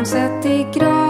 Stockholm sett i gran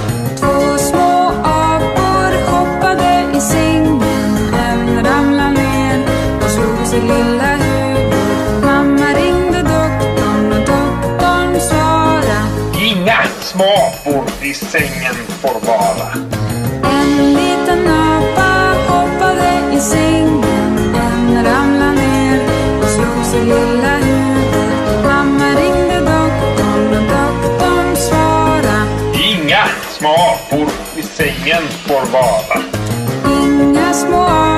sig. Mamma ringde doktorn och doktorn svara. Inga småpor i sängen får vara. En liten apa hoppade i sängen. En ramlade ner och slog sig lilla huvud. Mamma ringde doktorn och doktorn svara. Inga småpor i sängen får vara. Inga små apor.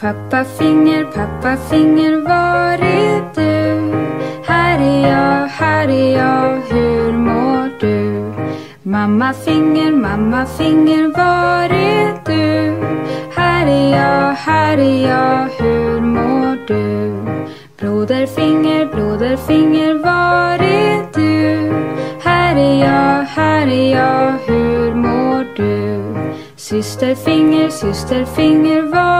Pappa finger, pappa finger, var är du? Här är jag, här är jag, hur mår du? Mamma finger, mamma finger, var är du? Här är jag, här är jag, hur mår du? Broder finger, broder finger, var är du? Här är jag, här är jag, hur mår du? Syster finger, syster finger, var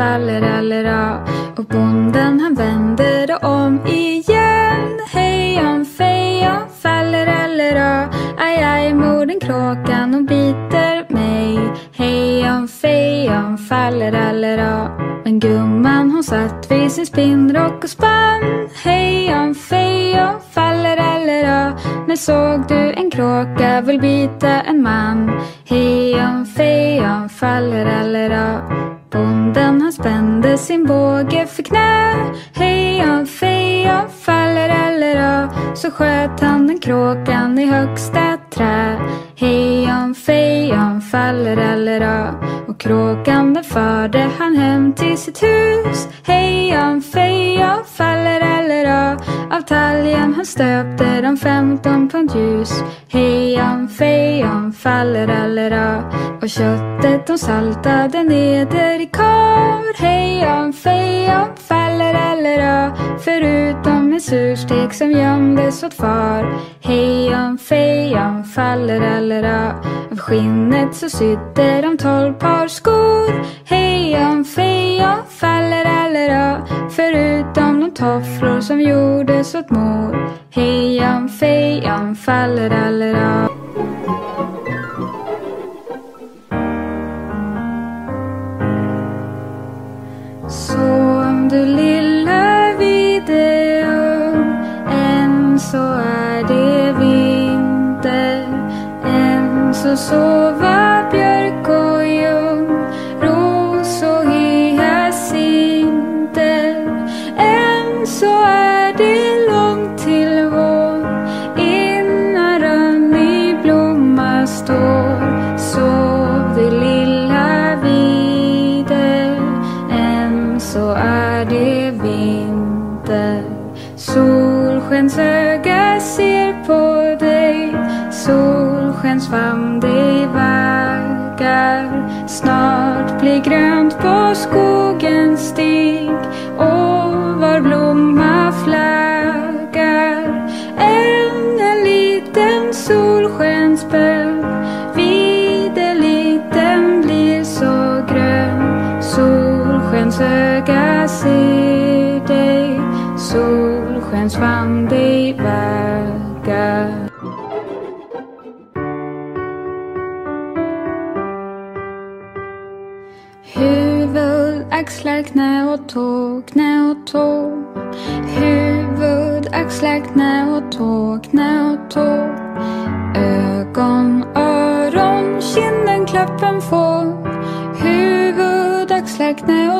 faller fejon fallerallera Och bonden han vände det om igen. Hejon fejon fallerallera Aj aj morden kråkan och biter mig. Hejon fejon fallerallera Men gumman hon satt vid sin spinnrock och spann. Hejon fejon fallerallera När såg du en kråka vill bita en man? Hejon fejon fallerallera Bonden han spände sin båge för knä. Hejon fejon fallerallera Så sköt han den kråkan i högsta trä. Hejon fejon fallerallera Och kråkan den förde han hem till sitt hus. Hejon faller fallerallera Av talgen han stöpte de femton pund ljus. Hejon fejon fallerallera och köttet de saltade neder i kar. Hejon fejon fallerallera Förutom en surstek som gömdes åt far. Hejon fejon fallerallera Av skinnet så sydde de tolv par skor. Hejon fejon fallerallera Förutom de tofflor som gjordes åt mor. Hejon fejon fallerallera Sov du lilla videon Än så är det vinter. Än så sover grön Solskensöga dig väga. Huvud, axlar, knä och tå, knä och tå. Huvud, axlar, knä och tå, knä och tå. Ögon, öron, kinden, klappen få. Huvud, axlar, knä och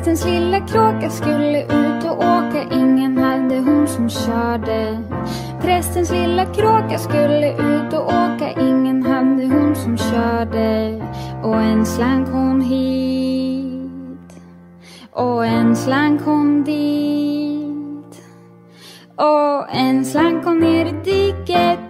Prästens lilla kråka skulle ut och åka. Ingen hade hon som körde. Prästens lilla kråka skulle ut och åka. Ingen hade hon som körde. Och en slang kom hit. Och en slang kom dit. Och en slang kom ner i diket.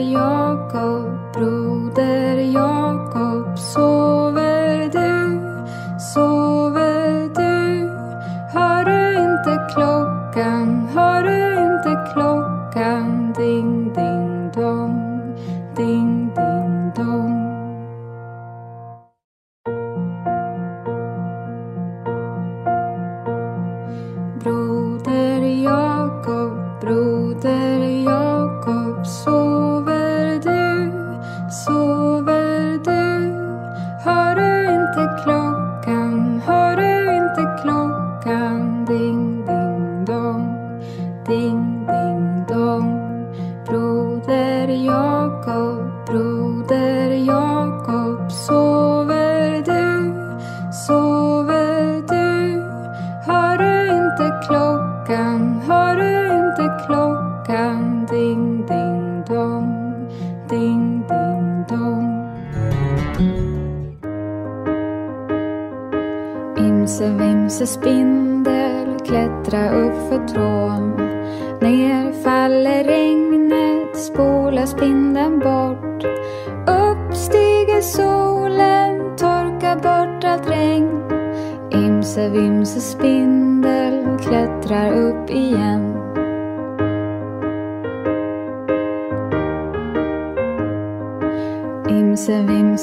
You go through klockan? Ding, ding, dong, ding, ding, dong. Imse vimse spindel klättra upp för trån Ner faller regnet, spolar spindeln bort Upp stiger solen, torkar bort allt regn Imse vimse spindel klättrar upp igen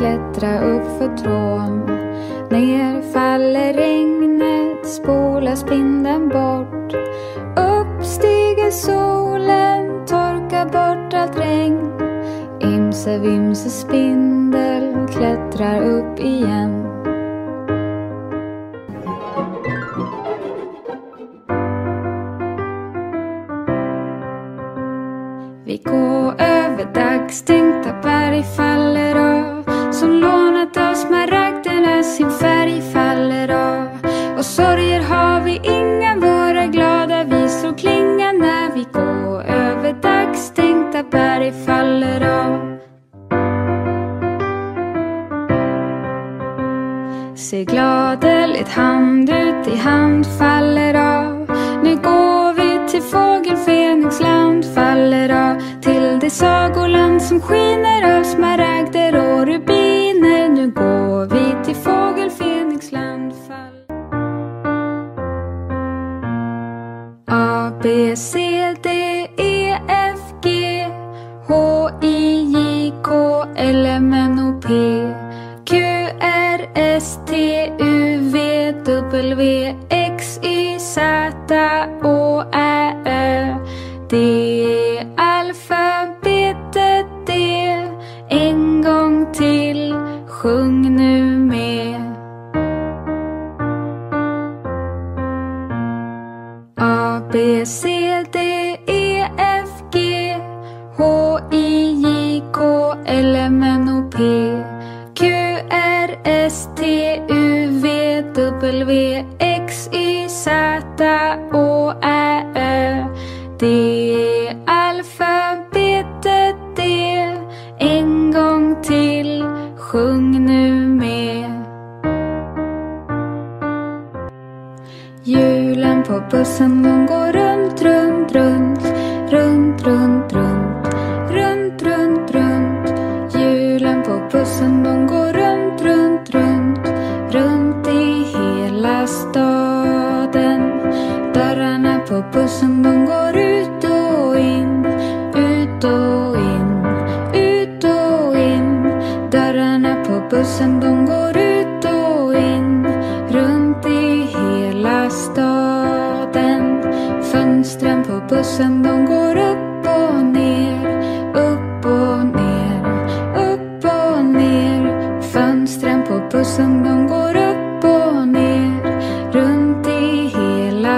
klättra upp för trån. Ner faller regnet, spolar spindeln bort. Upp stiger solen, torkar bort allt regn. Imse vimse spindel klättrar upp igen. Z, Å, Ä, Ö. Det är alfabetet det. En gång till, sjung nu med. Julen på bussen de går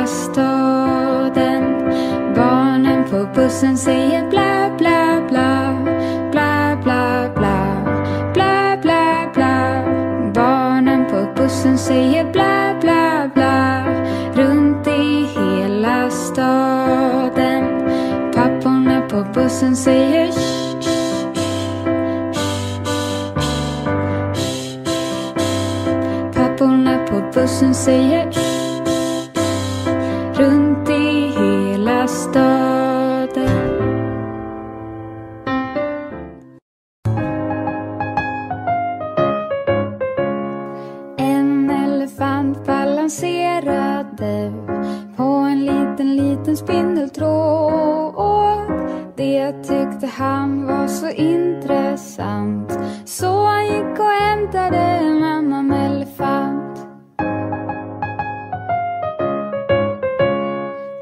staden. Barnen på bussen säger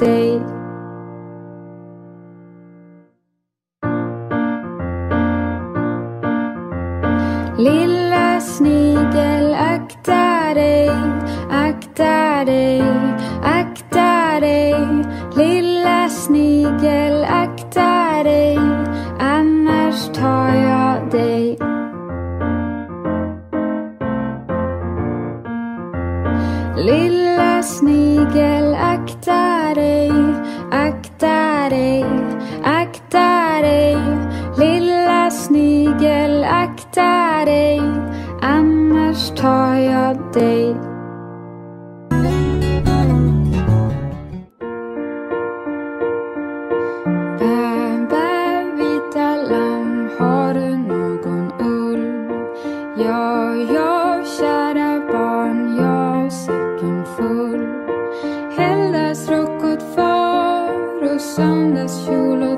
jag Ja, kära barn, ja, säcken full. Helgdagsrock åt far och söndagskjol åt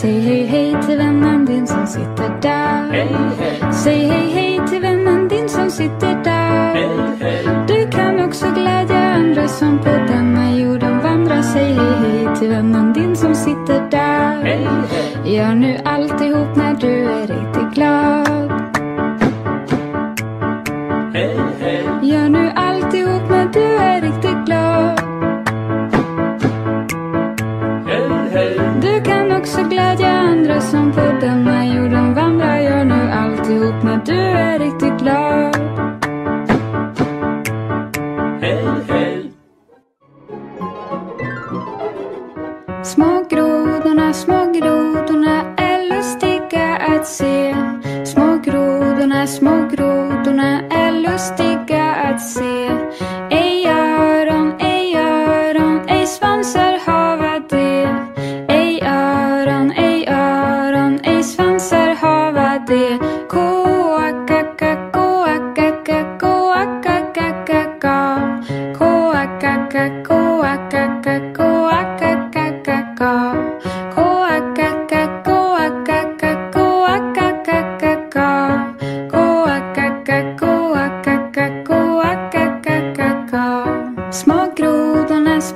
Säg hej hej till vännen din som sitter där. Hej, hej, Säg hej hej till vännen din som sitter där. hej, hej. Du kan också glädja andra som på denna jorden vandrar. Säg hej hej till vännen din som sitter där. Hej, hej. Gör nu alltihop när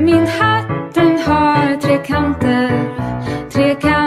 Min hatt den har tre kanter, tre kanter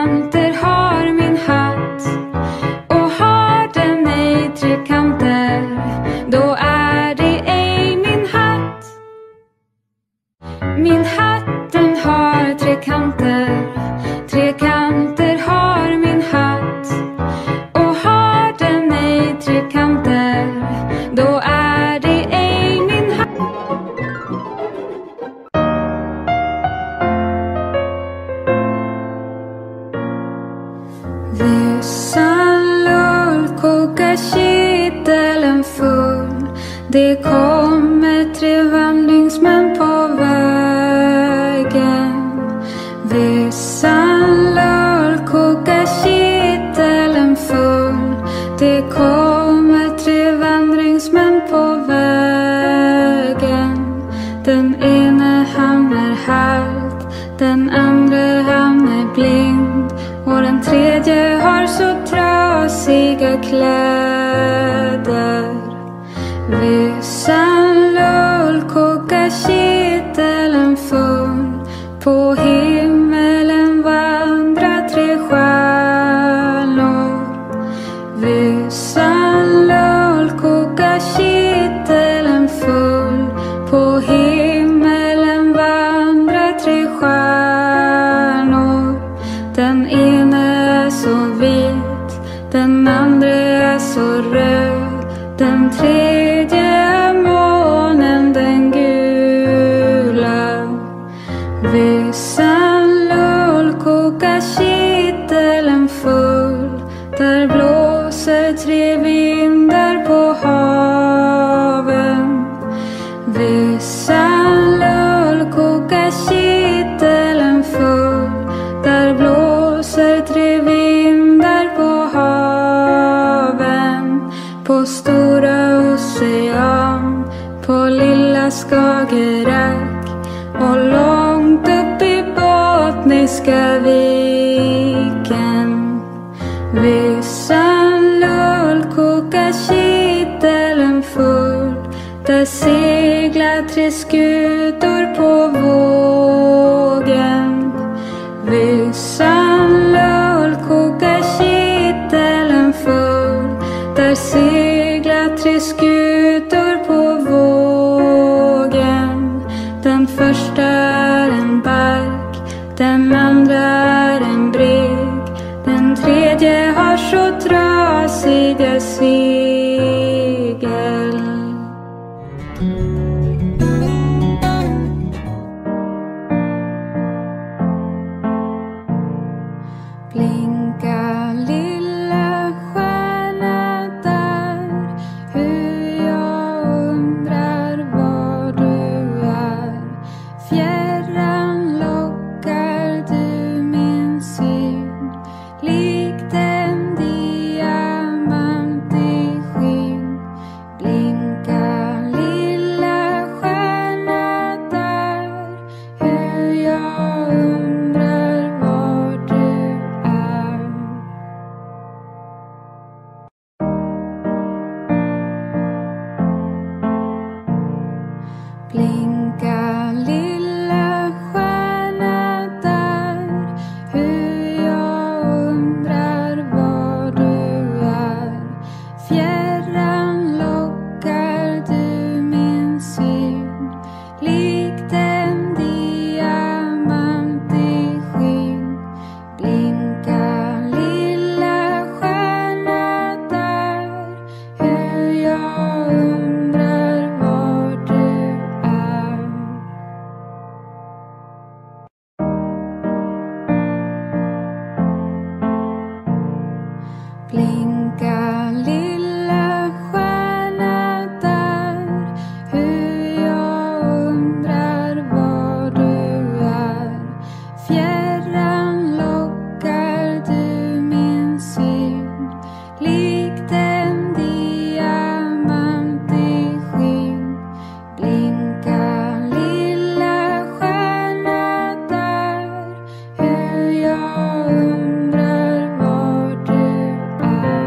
Den ene han är halt, den andra han är blind. Och den tredje har så trasiga kläder rescue.